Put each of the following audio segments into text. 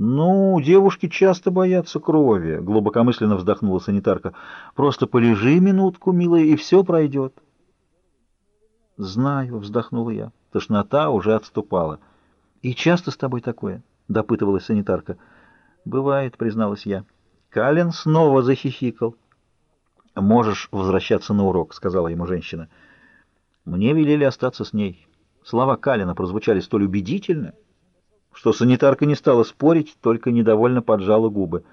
«Ну, девушки часто боятся крови», — глубокомысленно вздохнула санитарка. «Просто полежи минутку, милая, и все пройдет». «Знаю», — вздохнула я. Тошнота уже отступала. «И часто с тобой такое?» — допытывалась санитарка. «Бывает», — призналась я. Калин снова захихикал. «Можешь возвращаться на урок», — сказала ему женщина. Мне велели остаться с ней. Слова Калина прозвучали столь убедительно, что санитарка не стала спорить, только недовольно поджала губы.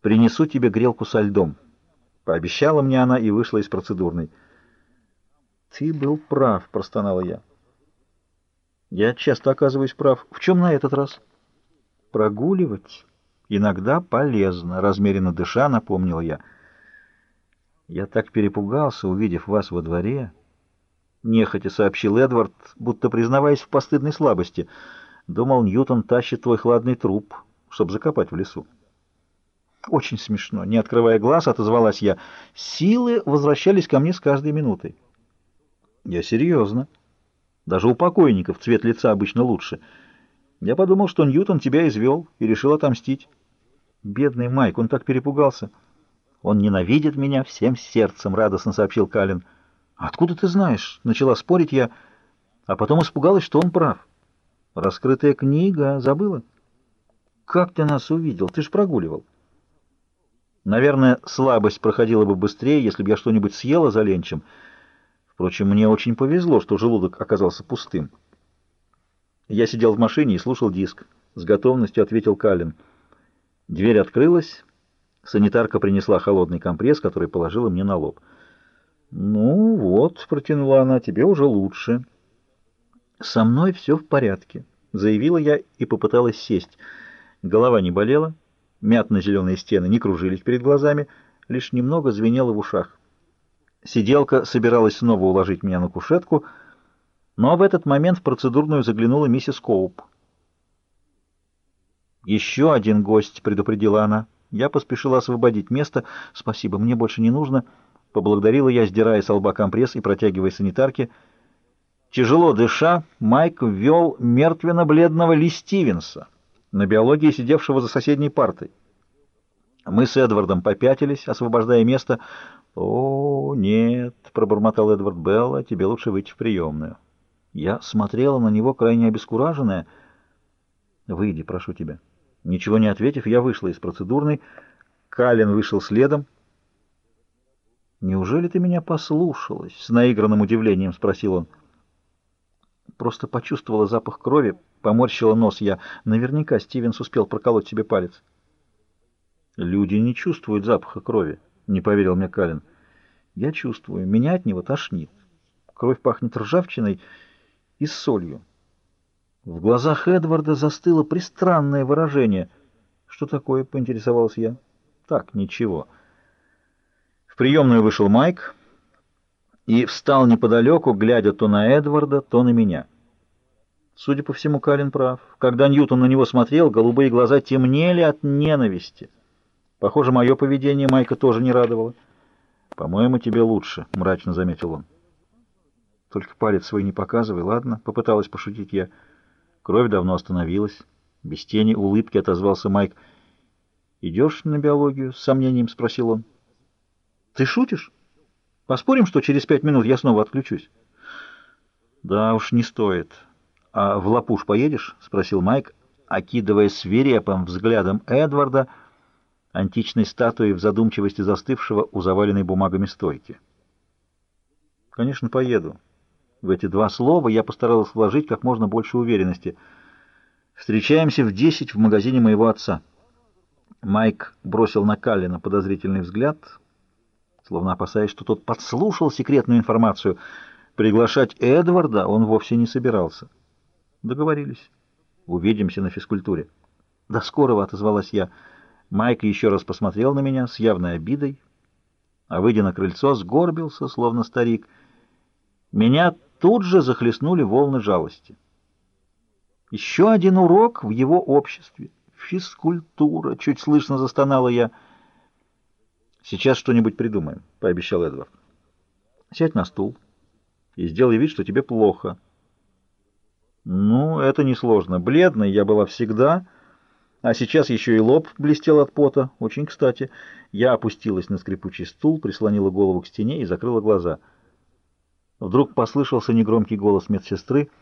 «Принесу тебе грелку со льдом», — пообещала мне она и вышла из процедурной. «Ты был прав», — простонала я. «Я часто оказываюсь прав. В чем на этот раз?» «Прогуливать иногда полезно», — размеренно дыша напомнил я. «Я так перепугался, увидев вас во дворе», — нехотя сообщил Эдвард, будто признаваясь в постыдной слабости — Думал, Ньютон тащит твой хладный труп, чтобы закопать в лесу. Очень смешно. Не открывая глаз, отозвалась я. Силы возвращались ко мне с каждой минутой. Я серьезно. Даже у покойников цвет лица обычно лучше. Я подумал, что Ньютон тебя извел и решил отомстить. Бедный Майк, он так перепугался. Он ненавидит меня всем сердцем, радостно сообщил Калин. Откуда ты знаешь? Начала спорить я, а потом испугалась, что он прав. Раскрытая книга. Забыла? Как ты нас увидел? Ты ж прогуливал. Наверное, слабость проходила бы быстрее, если бы я что-нибудь съела за ленчем. Впрочем, мне очень повезло, что желудок оказался пустым. Я сидел в машине и слушал диск. С готовностью ответил Калин. Дверь открылась. Санитарка принесла холодный компресс, который положила мне на лоб. «Ну вот», — протянула она, — «тебе уже лучше». «Со мной все в порядке», — заявила я и попыталась сесть. Голова не болела, мятно-зеленые стены не кружились перед глазами, лишь немного звенело в ушах. Сиделка собиралась снова уложить меня на кушетку, но в этот момент в процедурную заглянула миссис Коуп. «Еще один гость», — предупредила она. Я поспешила освободить место. «Спасибо, мне больше не нужно». Поблагодарила я, сдирая с лба компресс и протягивая санитарке — Тяжело дыша, Майк ввел мертвенно-бледного Ли Стивенса, на биологии сидевшего за соседней партой. Мы с Эдвардом попятились, освобождая место. «О, нет», — пробормотал Эдвард Белла, — «тебе лучше выйти в приемную». Я смотрела на него крайне обескураженная. «Выйди, прошу тебя». Ничего не ответив, я вышла из процедурной. Калин вышел следом. «Неужели ты меня послушалась?» — с наигранным удивлением спросил он. Просто почувствовала запах крови, поморщила нос я. Наверняка Стивенс успел проколоть себе палец. «Люди не чувствуют запаха крови», — не поверил мне Калин. «Я чувствую. Меня от него тошнит. Кровь пахнет ржавчиной и солью». В глазах Эдварда застыло пристранное выражение. «Что такое?» — поинтересовался я. «Так, ничего». В приемную вышел Майк и встал неподалеку, глядя то на Эдварда, то на меня. Судя по всему, Калин прав. Когда Ньютон на него смотрел, голубые глаза темнели от ненависти. Похоже, мое поведение Майка тоже не радовало. «По-моему, тебе лучше», — мрачно заметил он. «Только палец свой не показывай, ладно?» — попыталась пошутить я. Кровь давно остановилась. Без тени улыбки отозвался Майк. «Идешь на биологию?» — с сомнением спросил он. «Ты шутишь?» Поспорим, что через пять минут я снова отключусь? Да уж, не стоит. А в Лапуш поедешь? Спросил Майк, окидывая свирепым взглядом Эдварда, античной статуей в задумчивости застывшего у заваленной бумагами стойки. Конечно, поеду. В эти два слова я постаралась вложить как можно больше уверенности. Встречаемся в десять в магазине моего отца. Майк бросил на Каллина подозрительный взгляд — словно опасаясь, что тот подслушал секретную информацию. Приглашать Эдварда он вовсе не собирался. Договорились. Увидимся на физкультуре. До скорого отозвалась я. Майк еще раз посмотрел на меня с явной обидой, а, выйдя на крыльцо, сгорбился, словно старик. Меня тут же захлестнули волны жалости. Еще один урок в его обществе. Физкультура, чуть слышно застонала я — «Сейчас что-нибудь придумаем», — пообещал Эдвард. «Сядь на стул и сделай вид, что тебе плохо». «Ну, это несложно. Бледной я была всегда, А сейчас еще и лоб блестел от пота. Очень кстати. Я опустилась на скрипучий стул, прислонила голову к стене и закрыла глаза. Вдруг послышался негромкий голос медсестры —